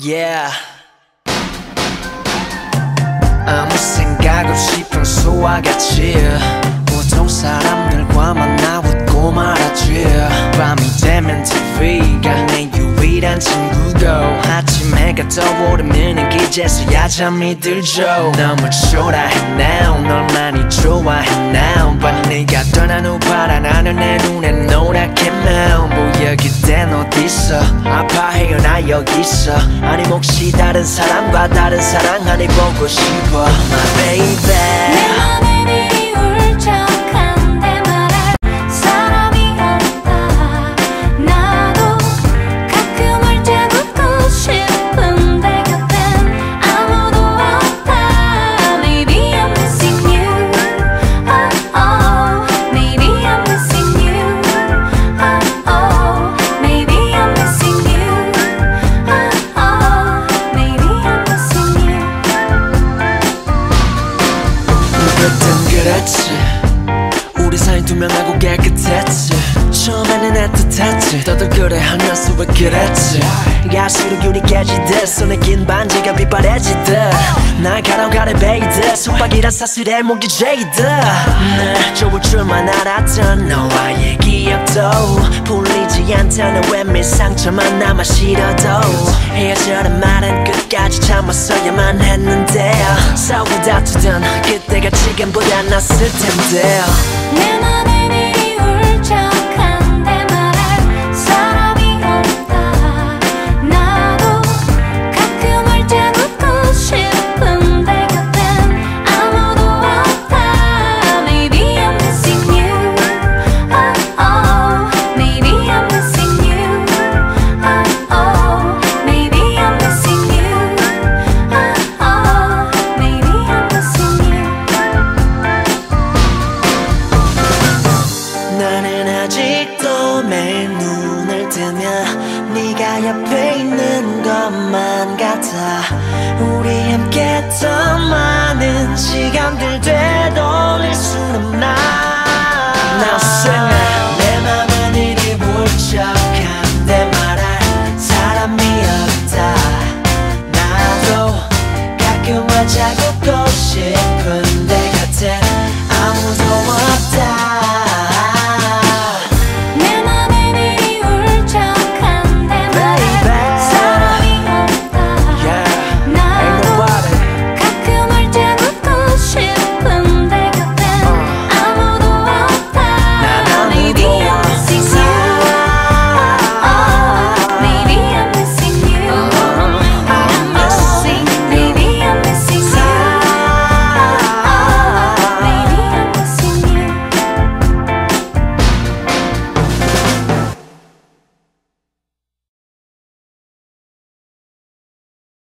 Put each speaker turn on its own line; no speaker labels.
Yeah. 아무 생각 없이 평소와 같이 보통 사람들과 만나 웃고 말하지. 밤이 되면 TV가 내 유일한 친구고 아침 해가 떠오르면 기제서야 잠이 들죠. 너무 초라해 now 널 많이 좋아해 now but 네가 떠난 후 하늘 내 눈에 노랗게 마 음 뭐야 그땐 어딨어 아파해요 나 여기 있어. 아니 혹시 다른 사람과 다른 사랑 하니 보고 싶어. My baby 투명하고 깨끗했지. 처음에는 애틋했지. 너도 그래 하면서 왜 그랬지? 갈수록 유리 깨지듯 손에 낀 반지가 빛바래지듯. 날 가라가래 베이듯 속박이라 사슬에 목이 죄이듯 날 좋을 줄만 알았던 너와의 기억도 풀리지 않다는 외밀 상처만 남아 싫어도 헤어져란 말은 끝까지 참았어야만 했는데 싸우고 다투던 그때가 지금보다 낫을 텐데 나는 아직도 매일 눈을 뜨면 네가 옆에 있는 것만 같아 우리 함께 했던 많은 시간들 되돌릴 순 없나 Nothing 내 맘은 이리 울적한 말할 사람이 없다 나도 가끔 와 자.